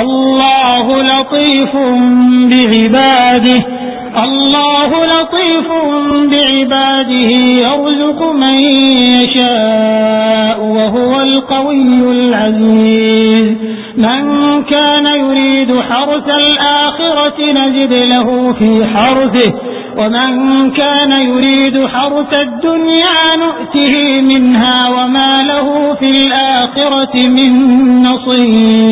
الله لطيف بعباده الله لطيف بعباده يرزق من يشاء وهو القوي العزيز. من كان يريد حرث الآخرة نجد له في حرثه ومن كان يريد حرث الدنيا نؤته منها وما له في الآخرة من نصيب.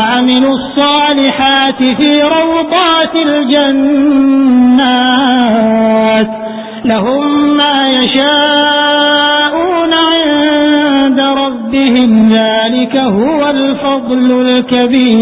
الصالحات في روضات الجنات لهم ما يشاءون عند ربهم ذلك هو الفضل الكبير